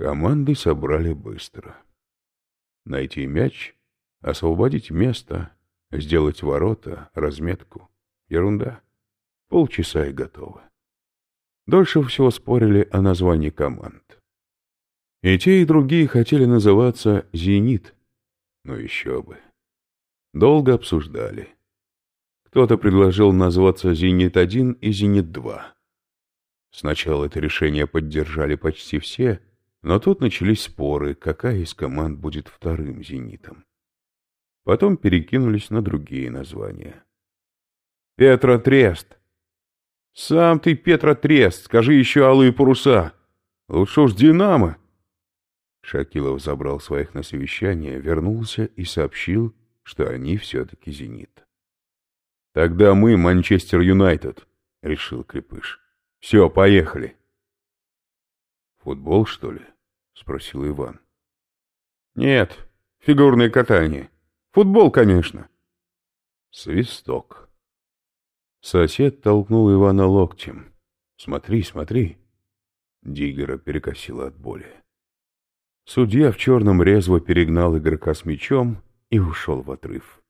Команды собрали быстро. Найти мяч, освободить место, сделать ворота, разметку. Ерунда. Полчаса и готово. Дольше всего спорили о названии команд. И те, и другие хотели называться «Зенит». Ну еще бы. Долго обсуждали. Кто-то предложил назваться «Зенит-1» и «Зенит-2». Сначала это решение поддержали почти все, но тут начались споры, какая из команд будет вторым «Зенитом». Потом перекинулись на другие названия. «Петро Трест!» «Сам ты, Петро Трест, скажи еще алые паруса! Лучше уж Динамо!» Шакилов забрал своих на совещание, вернулся и сообщил, что они все-таки «Зенит». «Тогда мы Манчестер Юнайтед», — решил Крепыш. «Все, поехали». «Футбол, что ли?» — спросил Иван. «Нет, фигурное катание. Футбол, конечно». Свисток. Сосед толкнул Ивана локтем. «Смотри, смотри». Диггера перекосило от боли. Судья в черном резво перегнал игрока с мячом и ушел в отрыв.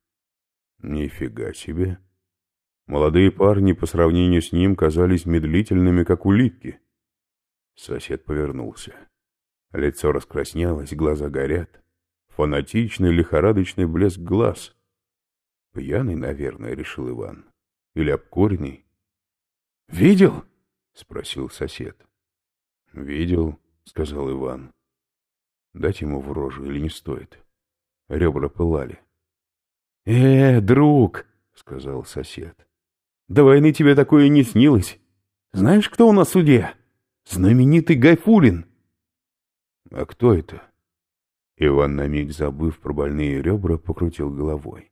Нифига себе. Молодые парни по сравнению с ним казались медлительными, как улитки. Сосед повернулся. Лицо раскраснелось, глаза горят. Фанатичный, лихорадочный блеск глаз. Пьяный, наверное, решил Иван. Или обкуренный. «Видел?» — спросил сосед. «Видел», — сказал Иван. «Дать ему в рожу или не стоит?» Ребра пылали. «Э, друг!» — сказал сосед. До войны тебе такое не снилось. Знаешь, кто у нас суде? Знаменитый Гайфулин. А кто это? Иван, на миг забыв про больные ребра, покрутил головой.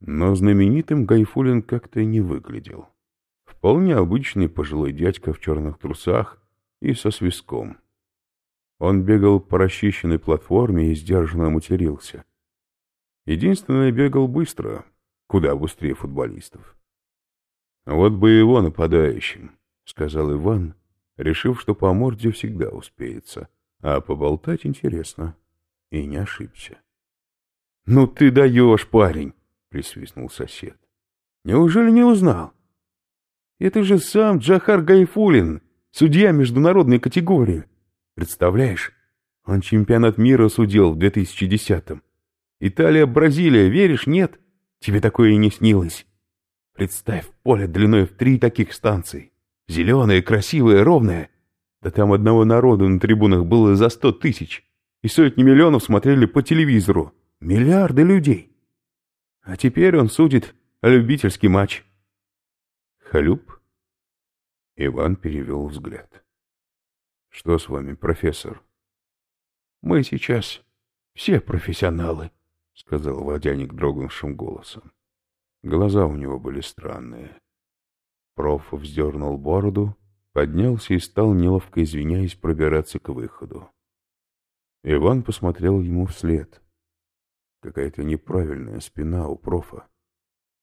Но знаменитым Гайфулин как-то не выглядел. Вполне обычный пожилой дядька в черных трусах и со свистком. Он бегал по расчищенной платформе и сдержанно матерился. Единственное, бегал быстро, куда быстрее футболистов. «Вот бы его нападающим», — сказал Иван, решив, что по морде всегда успеется, а поболтать интересно. И не ошибся. «Ну ты даешь, парень!» — присвистнул сосед. «Неужели не узнал? Это же сам Джахар Гайфулин, судья международной категории. Представляешь, он чемпионат мира судил в 2010-м. Италия-Бразилия, веришь, нет? Тебе такое и не снилось. Представь поле длиной в три таких станции. Зеленое, красивое, ровное. Да там одного народа на трибунах было за сто тысяч. И сотни миллионов смотрели по телевизору. Миллиарды людей. А теперь он судит любительский матч. Халюп? Иван перевел взгляд. Что с вами, профессор? Мы сейчас все профессионалы, сказал водяник дрогнувшим голосом. Глаза у него были странные. Проф вздернул бороду, поднялся и стал, неловко извиняясь, пробираться к выходу. Иван посмотрел ему вслед. Какая-то неправильная спина у профа.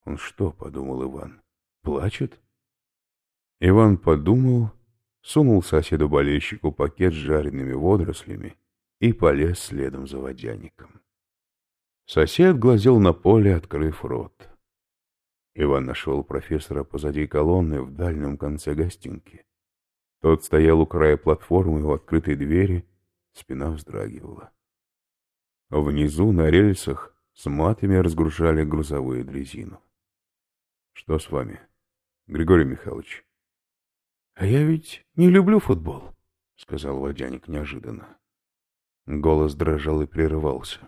Он что, подумал Иван, плачет? Иван подумал, сунул соседу-болельщику пакет с жареными водорослями и полез следом за водяником. Сосед глазел на поле, открыв рот. Иван нашел профессора позади колонны в дальнем конце гостинки. Тот стоял у края платформы у открытой двери, спина вздрагивала. Внизу на рельсах с матами разгружали грузовую дрезину. — Что с вами, Григорий Михайлович? — А я ведь не люблю футбол, — сказал водяник неожиданно. Голос дрожал и прерывался.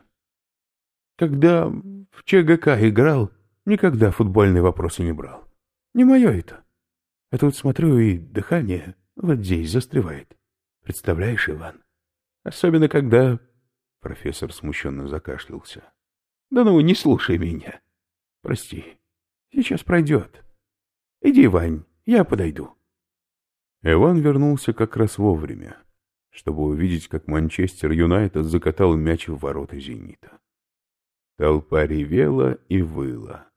— Когда в ЧГК играл, Никогда футбольные вопросы не брал. Не мое это. А тут смотрю, и дыхание вот здесь застревает. Представляешь, Иван? Особенно, когда... Профессор смущенно закашлялся. Да ну, не слушай меня. Прости. Сейчас пройдет. Иди, Вань, я подойду. Иван вернулся как раз вовремя, чтобы увидеть, как Манчестер Юнайтед закатал мяч в ворота «Зенита». Толпа ревела и выла.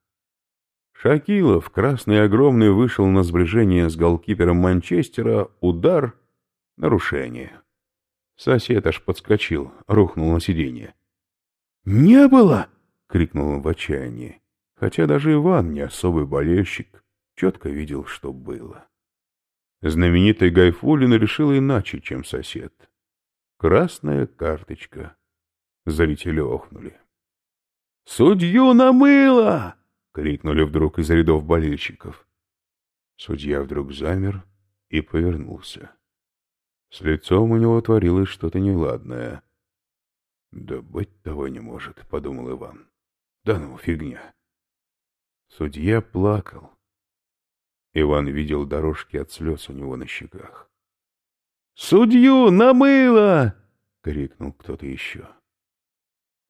Шакилов, красный огромный, вышел на сближение с голкипером Манчестера. Удар — нарушение. Сосед аж подскочил, рухнул на сиденье. «Не было!» — крикнул он в отчаянии. Хотя даже Иван, не особый болельщик, четко видел, что было. Знаменитый Гайфулин решил иначе, чем сосед. Красная карточка. Зрители охнули. «Судью намыло!» — крикнули вдруг из рядов болельщиков. Судья вдруг замер и повернулся. С лицом у него творилось что-то неладное. «Да быть того не может», — подумал Иван. «Да ну, фигня». Судья плакал. Иван видел дорожки от слез у него на щеках. «Судью намыло!» — крикнул кто-то еще.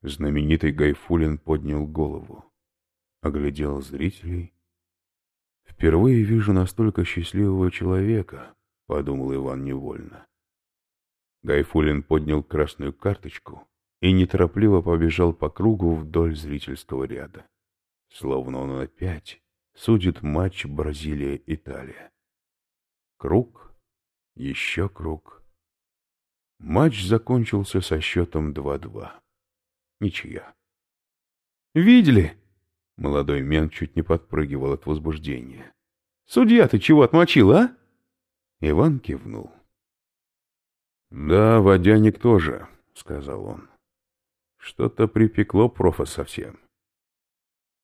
Знаменитый Гайфулин поднял голову, оглядел зрителей. «Впервые вижу настолько счастливого человека», — подумал Иван невольно. Гайфулин поднял красную карточку и неторопливо побежал по кругу вдоль зрительского ряда. Словно он опять судит матч Бразилия-Италия. Круг, еще круг. Матч закончился со счетом 2-2. Ничья. «Видели?» Молодой мен чуть не подпрыгивал от возбуждения. «Судья, ты чего отмочил, а?» Иван кивнул. «Да, водяник тоже», — сказал он. «Что-то припекло профа совсем».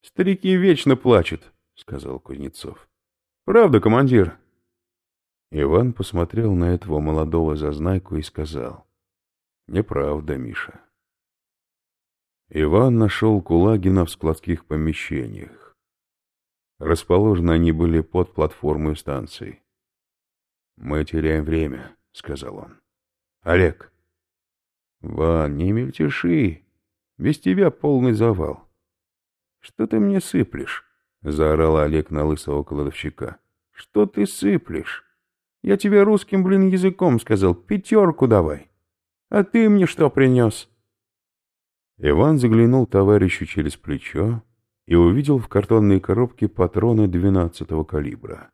«Старики вечно плачут», — сказал Кузнецов. «Правда, командир?» Иван посмотрел на этого молодого зазнайку и сказал. «Неправда, Миша». Иван нашел Кулагина в складских помещениях. Расположены они были под платформой станции. «Мы теряем время», — сказал он. «Олег». «Ван, не мельтеши. Без тебя полный завал». «Что ты мне сыплешь?» — заорал Олег на лысого кладовщика. «Что ты сыплешь? Я тебе русским, блин, языком сказал, пятерку давай. А ты мне что принес?» Иван заглянул товарищу через плечо и увидел в картонной коробке патроны двенадцатого калибра.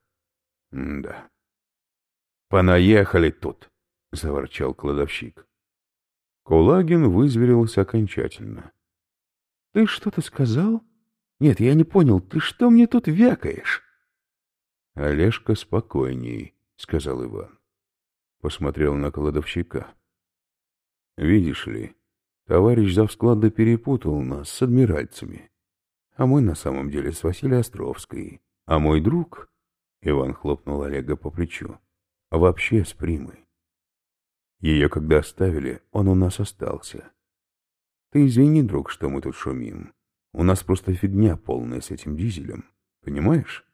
М да. «Понаехали тут!» — заворчал кладовщик. Кулагин вызверился окончательно. — Ты что-то сказал? Нет, я не понял, ты что мне тут вякаешь? — Олежка спокойней, — сказал Иван. Посмотрел на кладовщика. — Видишь ли, Товарищ завсклада перепутал нас с адмиральцами. А мы на самом деле с Василием Островской. А мой друг, — Иван хлопнул Олега по плечу, — вообще с Примой. Ее когда оставили, он у нас остался. Ты извини, друг, что мы тут шумим. У нас просто фигня полная с этим дизелем. Понимаешь?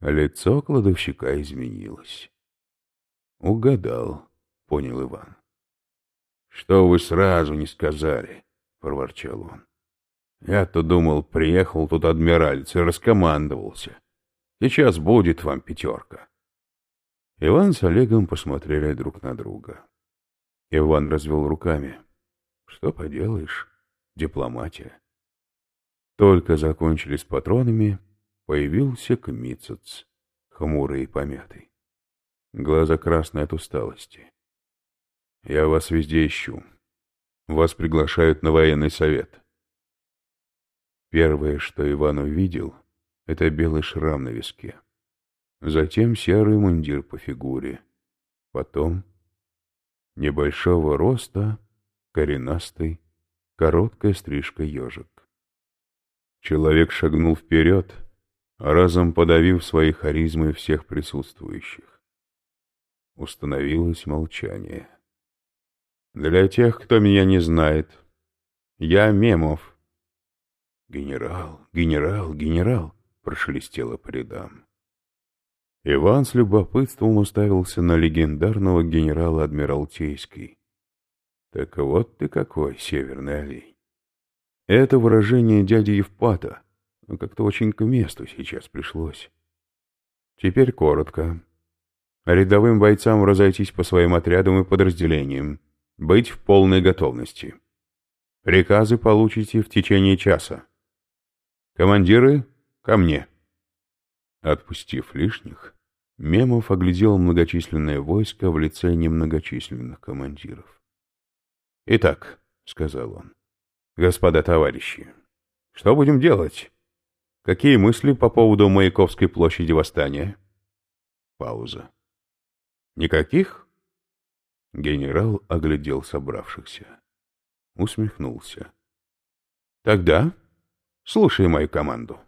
Лицо кладовщика изменилось. Угадал, понял Иван. «Что вы сразу не сказали?» — проворчал он. «Я-то думал, приехал тут адмиральц и раскомандовался. Сейчас будет вам пятерка». Иван с Олегом посмотрели друг на друга. Иван развел руками. «Что поделаешь? Дипломатия». Только закончили с патронами, появился Кмицец, хмурый и помятый. Глаза красные от усталости. Я вас везде ищу. Вас приглашают на военный совет. Первое, что Иван увидел, это белый шрам на виске. Затем серый мундир по фигуре. Потом небольшого роста, коренастый, короткая стрижка ежик. Человек шагнул вперед, разом подавив своей харизмой всех присутствующих. Установилось молчание. Для тех, кто меня не знает, я Мемов. Генерал, генерал, генерал, прошелестело по рядам. Иван с любопытством уставился на легендарного генерала Адмиралтейский. Так вот ты какой, северный олень. Это выражение дяди Евпата, но как-то очень к месту сейчас пришлось. Теперь коротко. Рядовым бойцам разойтись по своим отрядам и подразделениям. Быть в полной готовности. Приказы получите в течение часа. Командиры, ко мне. Отпустив лишних, Мемов оглядел многочисленное войско в лице немногочисленных командиров. «Итак», — сказал он, — «господа товарищи, что будем делать? Какие мысли по поводу Маяковской площади восстания?» Пауза. «Никаких?» Генерал оглядел собравшихся. Усмехнулся. «Тогда слушай мою команду».